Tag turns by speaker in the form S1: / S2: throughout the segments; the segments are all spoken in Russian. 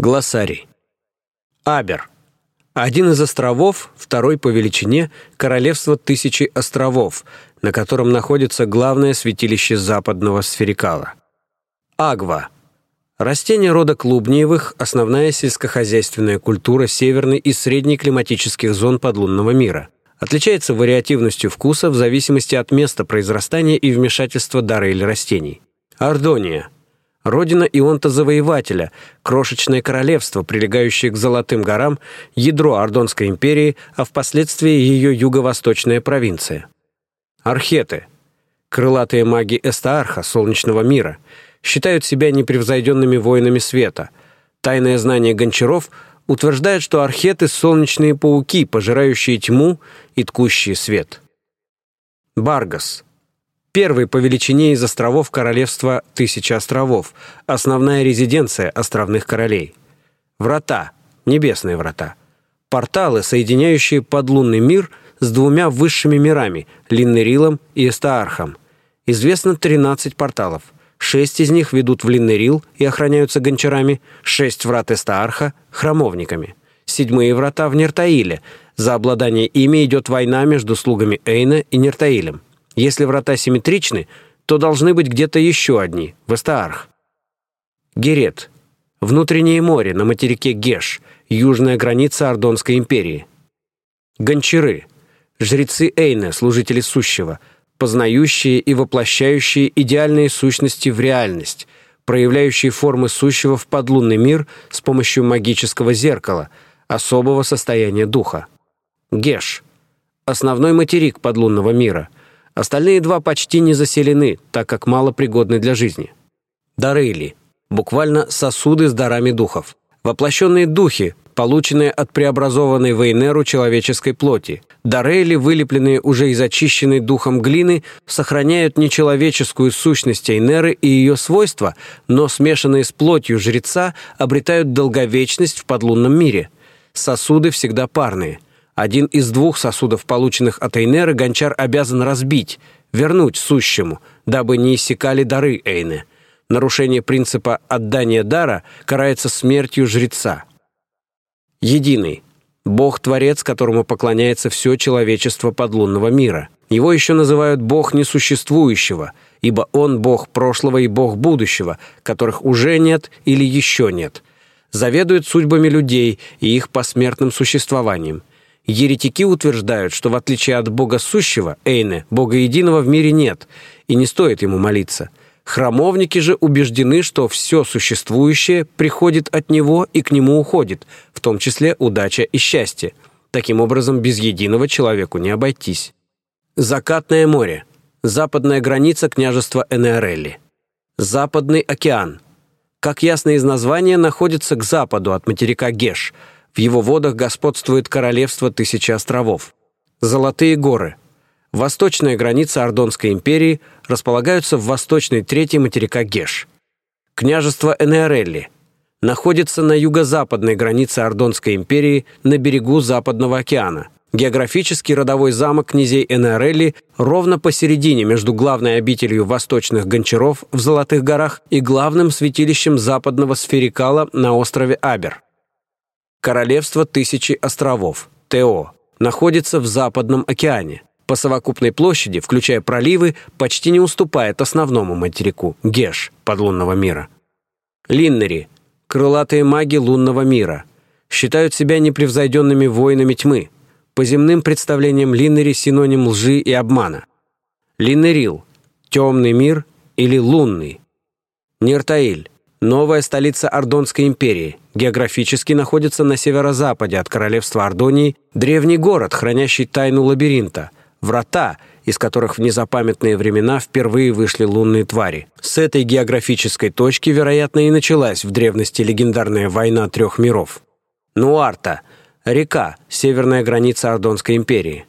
S1: Глоссарий. Абер. Один из островов, второй по величине, королевство тысячи островов, на котором находится главное святилище западного сферикала. Агва. Растение рода клубниевых, основная сельскохозяйственная культура северной и средней климатических зон подлунного мира. Отличается вариативностью вкуса в зависимости от места произрастания и вмешательства дара или растений. Ардония родина Ионта-завоевателя, крошечное королевство, прилегающее к Золотым горам, ядро Ардонской империи, а впоследствии ее юго-восточная провинция. Археты, крылатые маги Эстаарха, Солнечного мира, считают себя непревзойденными воинами света. Тайное знание гончаров утверждает, что археты — солнечные пауки, пожирающие тьму и ткущие свет. Баргас — Первый по величине из островов королевства Тысяча островов, основная резиденция островных королей. Врата, небесные врата. Порталы, соединяющие подлунный мир с двумя высшими мирами – Линнерилом и Эстаархом. Известно 13 порталов. Шесть из них ведут в Линнерил и охраняются гончарами, шесть врат Эстаарха – храмовниками. Седьмые врата в Нертаиле. За обладание ими идет война между слугами Эйна и Нертаилем. Если врата симметричны, то должны быть где-то еще одни, в Эстаарх. Герет. Внутреннее море на материке Геш, южная граница Ордонской империи. Гончары. Жрецы Эйна, служители сущего, познающие и воплощающие идеальные сущности в реальность, проявляющие формы сущего в подлунный мир с помощью магического зеркала, особого состояния духа. Геш. Основной материк подлунного мира – Остальные два почти не заселены, так как мало пригодны для жизни. Дарейли – буквально сосуды с дарами духов. Воплощенные духи, полученные от преобразованной в Эйнеру человеческой плоти. Дарейли, вылепленные уже из очищенной духом глины, сохраняют нечеловеческую сущность Эйнеры и ее свойства, но смешанные с плотью жреца обретают долговечность в подлунном мире. Сосуды всегда парные – один из двух сосудов, полученных от Эйнера, гончар обязан разбить, вернуть сущему, дабы не иссякали дары Эйны. Нарушение принципа отдания дара карается смертью жреца. Единый. Бог-творец, которому поклоняется все человечество подлунного мира. Его еще называют Бог несуществующего, ибо Он Бог прошлого и Бог будущего, которых уже нет или еще нет. Заведует судьбами людей и их посмертным существованием. Еретики утверждают, что в отличие от Бога сущего, Эйне, Бога единого в мире нет, и не стоит ему молиться. Храмовники же убеждены, что все существующее приходит от него и к нему уходит, в том числе удача и счастье. Таким образом, без единого человеку не обойтись. Закатное море. Западная граница княжества Энеорелли. Западный океан. Как ясно из названия, находится к западу от материка Геш – в его водах господствует королевство тысячи островов. Золотые горы. Восточная граница Ордонской империи располагаются в восточной трети материка Геш. Княжество Энеорелли находится на юго-западной границе Ордонской империи на берегу Западного океана. Географический родовой замок князей Энеорелли ровно посередине между главной обителью восточных гончаров в Золотых горах и главным святилищем западного сферикала на острове Абер. Королевство Тысячи островов, ТО, находится в Западном океане. По совокупной площади, включая проливы, почти не уступает основному материку – Геш, подлунного мира. Линнери – крылатые маги лунного мира. Считают себя непревзойденными воинами тьмы. По земным представлениям Линнери – синоним лжи и обмана. Линнерил – темный мир или лунный. Нертаиль Новая столица Ордонской империи. Географически находится на северо-западе от королевства Ордонии древний город, хранящий тайну лабиринта. Врата, из которых в незапамятные времена впервые вышли лунные твари. С этой географической точки, вероятно, и началась в древности легендарная война трех миров. Нуарта – река, северная граница Ордонской империи.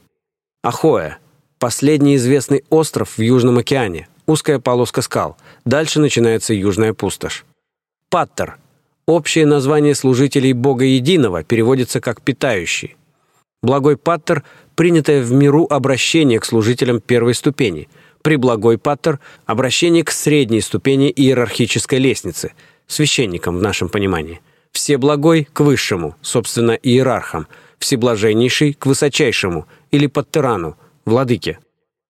S1: Ахоя – последний известный остров в Южном океане, узкая полоска скал. Дальше начинается Южная пустошь. Паттер. Общее название служителей Бога Единого переводится как «питающий». Благой Паттер – принятое в миру обращение к служителям первой ступени. При Благой Паттер – обращение к средней ступени иерархической лестницы, священникам в нашем понимании. Всеблагой — к высшему, собственно, иерархам, Всеблаженнейший — к высочайшему, или Паттерану, владыке.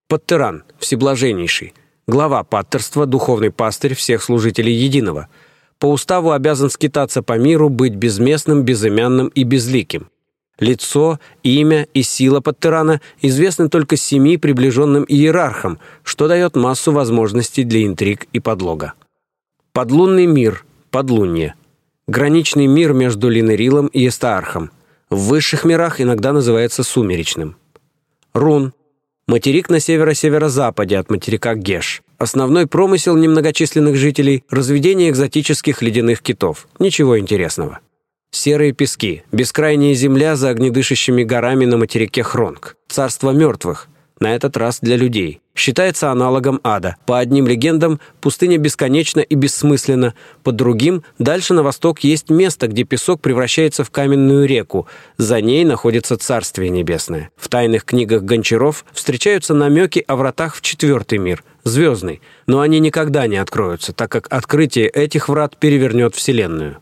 S1: Паттеран — Всеблаженнейший, глава паттерства, духовный пастырь всех служителей единого. По уставу обязан скитаться по миру, быть безместным, безымянным и безликим. Лицо, имя и сила Паттерана известны только семи приближенным иерархам, что дает массу возможностей для интриг и подлога. Подлунный мир, подлунье. Граничный мир между Линерилом и Эстаархом. В высших мирах иногда называется сумеречным. Рун. Материк на северо-северо-западе от материка Геш. Основной промысел немногочисленных жителей – разведение экзотических ледяных китов. Ничего интересного. Серые пески, бескрайняя земля за огнедышащими горами на материке Хронг, царство мертвых, на этот раз для людей. Считается аналогом ада. По одним легендам, пустыня бесконечна и бессмысленна, по другим, дальше на восток есть место, где песок превращается в каменную реку. За ней находится Царствие Небесное. В тайных книгах гончаров встречаются намеки о вратах в четвертый мир, звездный, но они никогда не откроются, так как открытие этих врат перевернет Вселенную.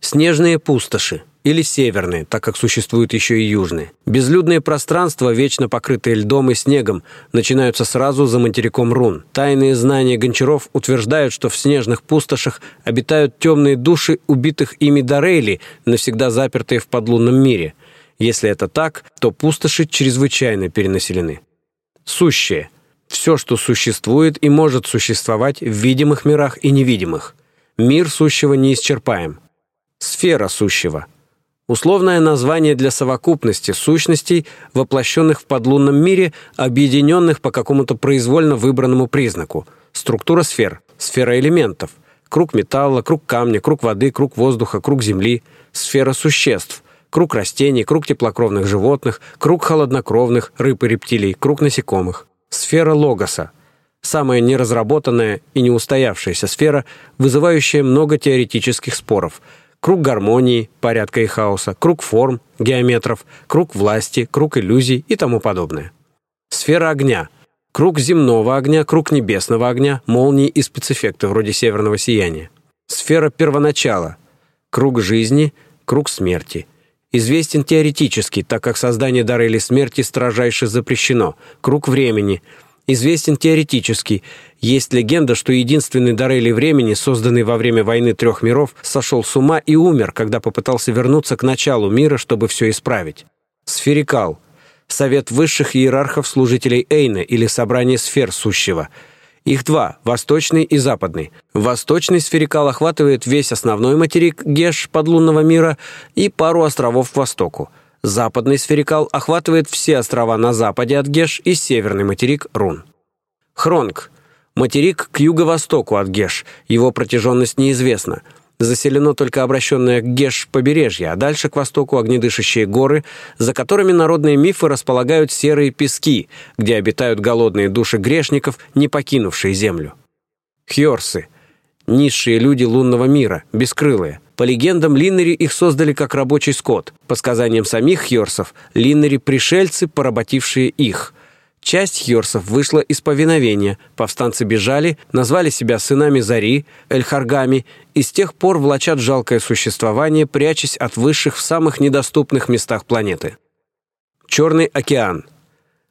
S1: Снежные пустоши или северные, так как существуют еще и южные. Безлюдные пространства, вечно покрытые льдом и снегом, начинаются сразу за материком Рун. Тайные знания гончаров утверждают, что в снежных пустошах обитают темные души убитых ими Дарейли, навсегда запертые в подлунном мире. Если это так, то пустоши чрезвычайно перенаселены. Сущее – все, что существует и может существовать в видимых мирах и невидимых. Мир сущего неисчерпаем – Сфера сущего. Условное название для совокупности сущностей, воплощенных в подлунном мире, объединенных по какому-то произвольно выбранному признаку. Структура сфер, сфера элементов, круг металла, круг камня, круг воды, круг воздуха, круг земли, сфера существ, круг растений, круг теплокровных животных, круг холоднокровных, рыб и рептилий, круг насекомых. Сфера логоса, самая неразработанная и неустоявшаяся сфера, вызывающая много теоретических споров – круг гармонии, порядка и хаоса, круг форм, геометров, круг власти, круг иллюзий и тому подобное. Сфера огня. Круг земного огня, круг небесного огня, молнии и спецэффекты вроде северного сияния. Сфера первоначала. Круг жизни, круг смерти. Известен теоретически, так как создание дара или смерти строжайше запрещено. Круг времени – известен теоретически. Есть легенда, что единственный Дарели времени, созданный во время войны трех миров, сошел с ума и умер, когда попытался вернуться к началу мира, чтобы все исправить. Сферикал. Совет высших иерархов служителей Эйна или собрание сфер сущего. Их два – восточный и западный. Восточный сферикал охватывает весь основной материк Геш подлунного мира и пару островов к востоку. Западный сферикал охватывает все острова на западе от Геш и северный материк Рун. Хронг. Материк к юго-востоку от Геш. Его протяженность неизвестна. Заселено только обращенное к Геш побережье, а дальше к востоку огнедышащие горы, за которыми народные мифы располагают серые пески, где обитают голодные души грешников, не покинувшие землю. Хьорсы. Низшие люди лунного мира, бескрылые – по легендам, Линнери их создали как рабочий скот. По сказаниям самих Хьорсов, Линнери – пришельцы, поработившие их. Часть Хьорсов вышла из повиновения, повстанцы бежали, назвали себя сынами Зари, Эльхаргами, и с тех пор влачат жалкое существование, прячась от высших в самых недоступных местах планеты. Черный океан.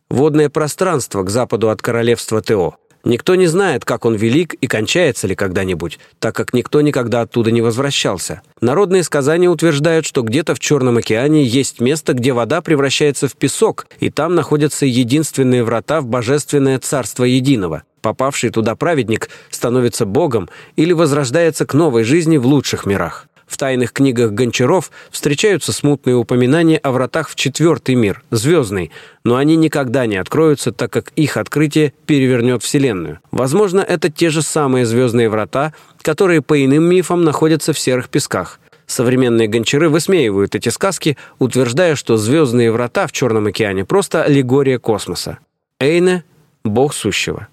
S1: Водное пространство к западу от королевства Тео. Никто не знает, как он велик и кончается ли когда-нибудь, так как никто никогда оттуда не возвращался. Народные сказания утверждают, что где-то в Черном океане есть место, где вода превращается в песок, и там находятся единственные врата в божественное царство единого. Попавший туда праведник становится богом или возрождается к новой жизни в лучших мирах. В тайных книгах Гончаров встречаются смутные упоминания о вратах в четвертый мир, звездный, но они никогда не откроются, так как их открытие перевернет Вселенную. Возможно, это те же самые звездные врата, которые по иным мифам находятся в серых песках. Современные гончары высмеивают эти сказки, утверждая, что звездные врата в Черном океане просто аллегория космоса. Эйне – бог сущего.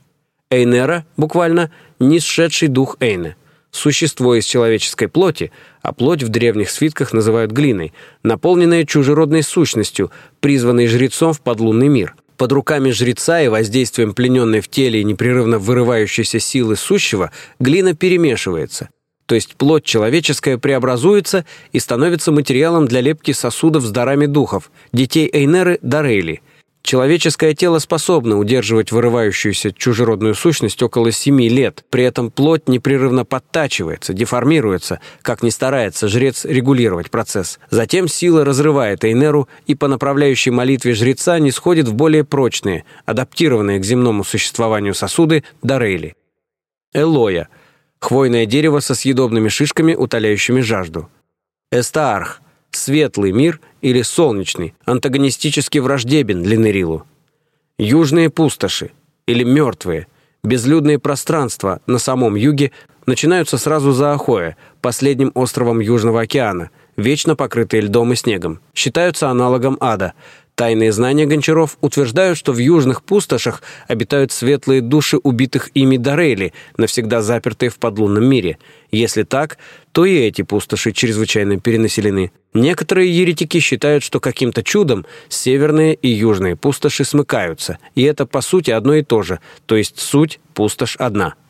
S1: Эйнера, буквально, нисшедший дух Эйне – существо из человеческой плоти, а плоть в древних свитках называют глиной, наполненная чужеродной сущностью, призванной жрецом в подлунный мир. Под руками жреца и воздействием плененной в теле и непрерывно вырывающейся силы сущего глина перемешивается. то есть плоть человеческая преобразуется и становится материалом для лепки сосудов с дарами духов, детей Эйнеры Дарейли. Человеческое тело способно удерживать вырывающуюся чужеродную сущность около семи лет, при этом плоть непрерывно подтачивается, деформируется, как ни старается жрец регулировать процесс. Затем сила разрывает Эйнеру, и по направляющей молитве жреца не сходит в более прочные, адаптированные к земному существованию сосуды Дарейли. Элоя – хвойное дерево со съедобными шишками, утоляющими жажду. Эстаарх – светлый мир или солнечный, антагонистически враждебен для Нерилу. Южные пустоши или мертвые, безлюдные пространства на самом юге начинаются сразу за Ахоя, последним островом Южного океана, вечно покрытые льдом и снегом. Считаются аналогом ада – Тайные знания Гончаров утверждают, что в южных пустошах обитают светлые души убитых ими Дарейли, навсегда запертые в подлунном мире. Если так, то и эти пустоши чрезвычайно перенаселены. Некоторые еретики считают, что каким-то чудом северные и южные пустоши смыкаются, и это по сути одно и то же, то есть суть пустошь одна –